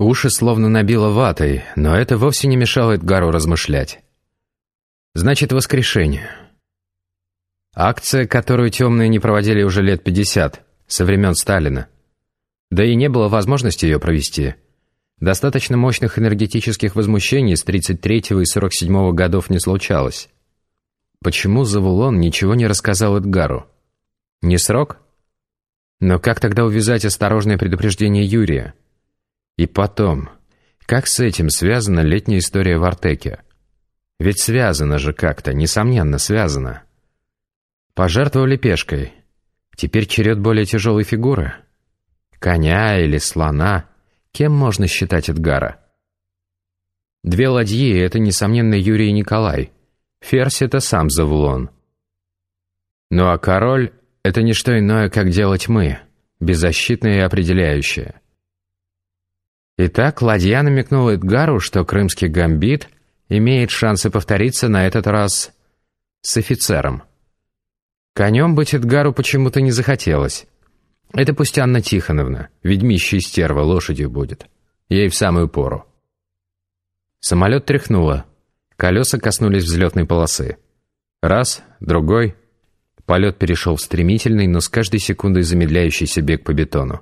Уши словно набило ватой, но это вовсе не мешало Эдгару размышлять. Значит, воскрешение. Акция, которую темные не проводили уже лет пятьдесят, со времен Сталина. Да и не было возможности ее провести. Достаточно мощных энергетических возмущений с 33-го и 47-го годов не случалось. Почему Завулон ничего не рассказал Эдгару? Не срок? Но как тогда увязать осторожное предупреждение Юрия? И потом, как с этим связана летняя история в Артеке? Ведь связано же как-то, несомненно, связано. Пожертвовали пешкой. Теперь черед более тяжелой фигуры. Коня или слона. Кем можно считать Эдгара? Две ладьи — это, несомненно, Юрий и Николай. Ферзь — это сам Завулон. Ну а король — это не что иное, как дело тьмы, беззащитное и определяющее. Итак, ладья намекнула Эдгару, что крымский гамбит имеет шансы повториться на этот раз с офицером. Конем быть Эдгару почему-то не захотелось. Это пусть Анна Тихоновна, ведьмищая стерва, лошадью будет. Ей в самую пору. Самолет тряхнуло. Колеса коснулись взлетной полосы. Раз, другой. Полет перешел в стремительный, но с каждой секундой замедляющийся бег по бетону.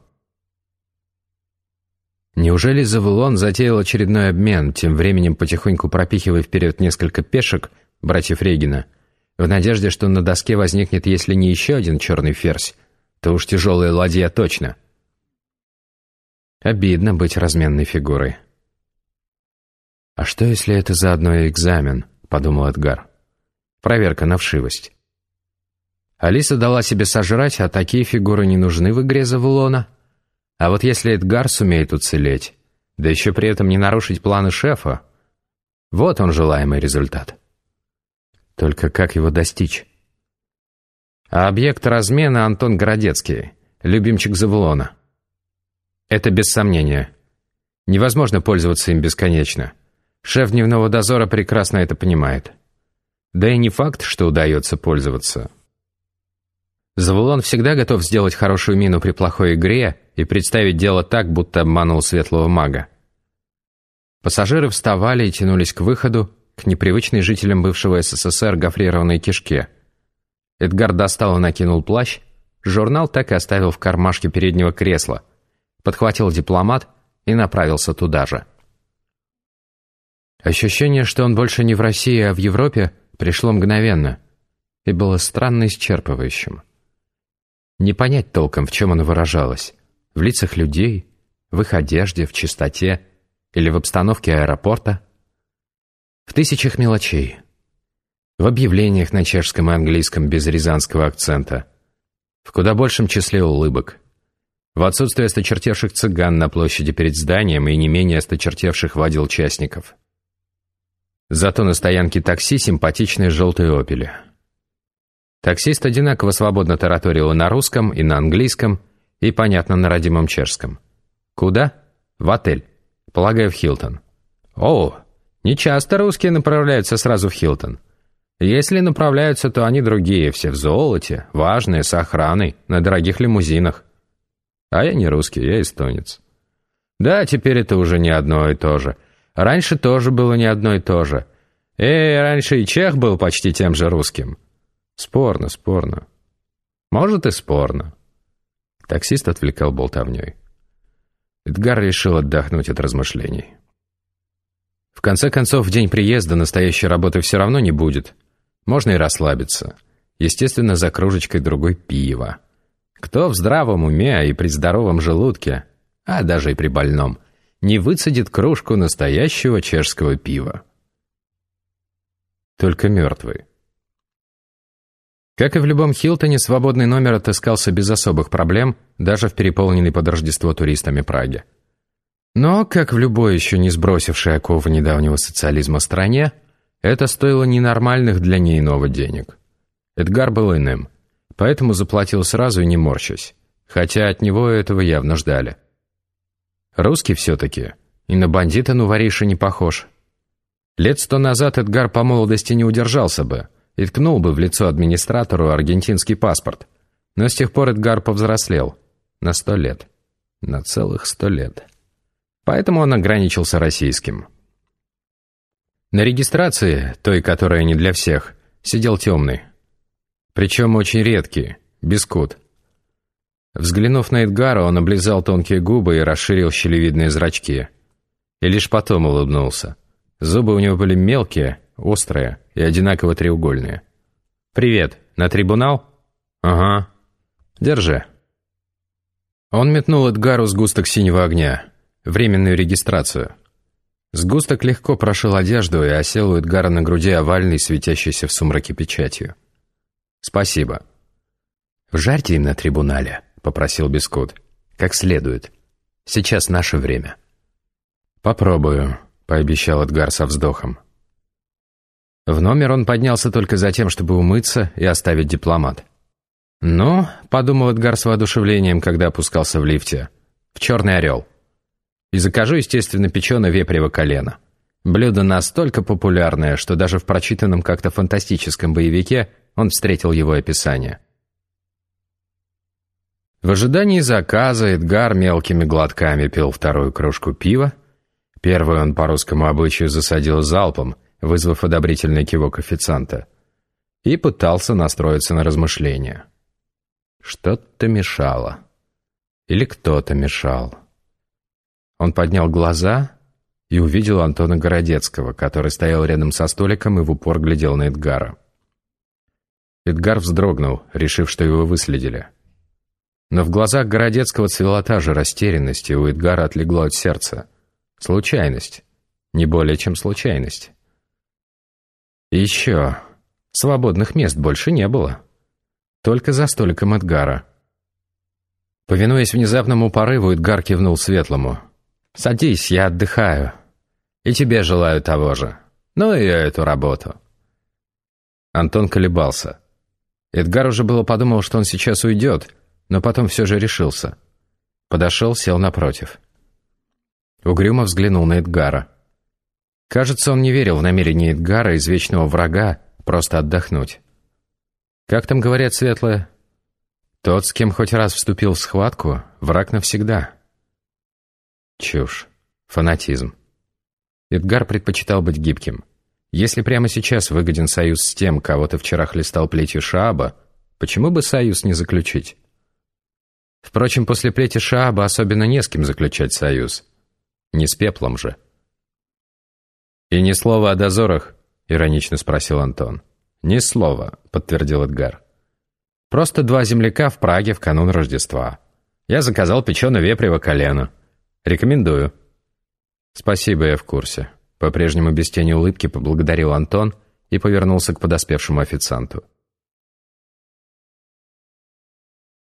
Неужели Завулон затеял очередной обмен, тем временем потихоньку пропихивая вперед несколько пешек, братьев Регина, в надежде, что на доске возникнет, если не еще один черный ферзь, то уж тяжелая ладья точно. Обидно быть разменной фигурой. «А что, если это заодно и экзамен?» — подумал Эдгар. «Проверка на вшивость». Алиса дала себе сожрать, а такие фигуры не нужны в игре Завулона. А вот если Эдгар сумеет уцелеть, да еще при этом не нарушить планы шефа, вот он желаемый результат. Только как его достичь? А объект размена Антон Городецкий, любимчик Завулона. Это без сомнения. Невозможно пользоваться им бесконечно. Шеф дневного дозора прекрасно это понимает. Да и не факт, что удается пользоваться. Завулон всегда готов сделать хорошую мину при плохой игре и представить дело так, будто обманул светлого мага. Пассажиры вставали и тянулись к выходу, к непривычной жителям бывшего СССР гофрированной кишке. Эдгар достал и накинул плащ, журнал так и оставил в кармашке переднего кресла, подхватил дипломат и направился туда же. Ощущение, что он больше не в России, а в Европе, пришло мгновенно и было странно исчерпывающим. Не понять толком, в чем оно выражалось. В лицах людей, в их одежде, в чистоте или в обстановке аэропорта. В тысячах мелочей. В объявлениях на чешском и английском без рязанского акцента. В куда большем числе улыбок. В отсутствие осточертевших цыган на площади перед зданием и не менее осточертевших водил частников. Зато на стоянке такси симпатичные желтые «Опели». Таксист одинаково свободно тараторил и на русском, и на английском, и, понятно, на родимом чешском. Куда? В отель. Полагаю, в Хилтон. О, не часто русские направляются сразу в Хилтон. Если направляются, то они другие, все в золоте, важные, с охраной, на дорогих лимузинах. А я не русский, я эстонец. Да, теперь это уже не одно и то же. Раньше тоже было не одно и то же. Эй, раньше и чех был почти тем же русским. Спорно, спорно. Может и спорно. Таксист отвлекал болтовней. Эдгар решил отдохнуть от размышлений. В конце концов, в день приезда настоящей работы все равно не будет. Можно и расслабиться. Естественно, за кружечкой другой пива. Кто в здравом уме и при здоровом желудке, а даже и при больном, не выцедит кружку настоящего чешского пива? Только мертвый. Как и в любом Хилтоне, свободный номер отыскался без особых проблем, даже в переполненной под Рождество туристами Праге. Но, как в любой еще не сбросившей оковы недавнего социализма стране, это стоило ненормальных для ней иного денег. Эдгар был иным, поэтому заплатил сразу и не морщась, хотя от него этого явно ждали. Русский все-таки, и на бандита Нувариша не похож. Лет сто назад Эдгар по молодости не удержался бы – и ткнул бы в лицо администратору аргентинский паспорт. Но с тех пор Эдгар повзрослел. На сто лет. На целых сто лет. поэтому он ограничился российским. На регистрации, той, которая не для всех, сидел темный. Причем очень редкий, бискут. Взглянув на Эдгара, он облизал тонкие губы и расширил щелевидные зрачки. И лишь потом улыбнулся. Зубы у него были мелкие, острые и одинаково треугольные. «Привет, на трибунал?» «Ага. Держи». Он метнул Эдгару сгусток синего огня, временную регистрацию. Сгусток легко прошил одежду и осел у Эдгара на груди овальный, светящийся в сумраке печатью. «Спасибо». «Вжарьте им на трибунале», — попросил Бескут. «Как следует. Сейчас наше время». «Попробую», — пообещал Эдгар со вздохом. В номер он поднялся только за тем, чтобы умыться и оставить дипломат. «Ну», — подумал Эдгар с воодушевлением, когда опускался в лифте, — «в «Черный орел». И закажу, естественно, печеное вепрево колено. Блюдо настолько популярное, что даже в прочитанном как-то фантастическом боевике он встретил его описание. В ожидании заказа Эдгар мелкими глотками пил вторую кружку пива. Первую он по русскому обычаю засадил залпом, вызвав одобрительный кивок официанта, и пытался настроиться на размышления. Что-то мешало. Или кто-то мешал. Он поднял глаза и увидел Антона Городецкого, который стоял рядом со столиком и в упор глядел на Эдгара. Эдгар вздрогнул, решив, что его выследили. Но в глазах Городецкого цвела та же растерянность, и у Эдгара отлегло от сердца. Случайность. Не более чем случайность. Еще. Свободных мест больше не было. Только за столиком Эдгара. Повинуясь внезапному порыву, Эдгар кивнул Светлому. «Садись, я отдыхаю. И тебе желаю того же. Ну и эту работу». Антон колебался. Эдгар уже было подумал, что он сейчас уйдет, но потом все же решился. Подошел, сел напротив. Угрюмо взглянул на Эдгара. Кажется, он не верил в намерение Эдгара, извечного врага, просто отдохнуть. Как там говорят светлые? Тот, с кем хоть раз вступил в схватку, враг навсегда. Чушь. Фанатизм. Эдгар предпочитал быть гибким. Если прямо сейчас выгоден союз с тем, кого ты вчера хлестал плетью Шааба, почему бы союз не заключить? Впрочем, после плети Шааба особенно не с кем заключать союз. Не с пеплом же. «И ни слова о дозорах?» — иронично спросил Антон. «Ни слова», — подтвердил Эдгар. «Просто два земляка в Праге в канун Рождества. Я заказал печеное вепрево колено. Рекомендую». «Спасибо, я в курсе». По-прежнему без тени улыбки поблагодарил Антон и повернулся к подоспевшему официанту.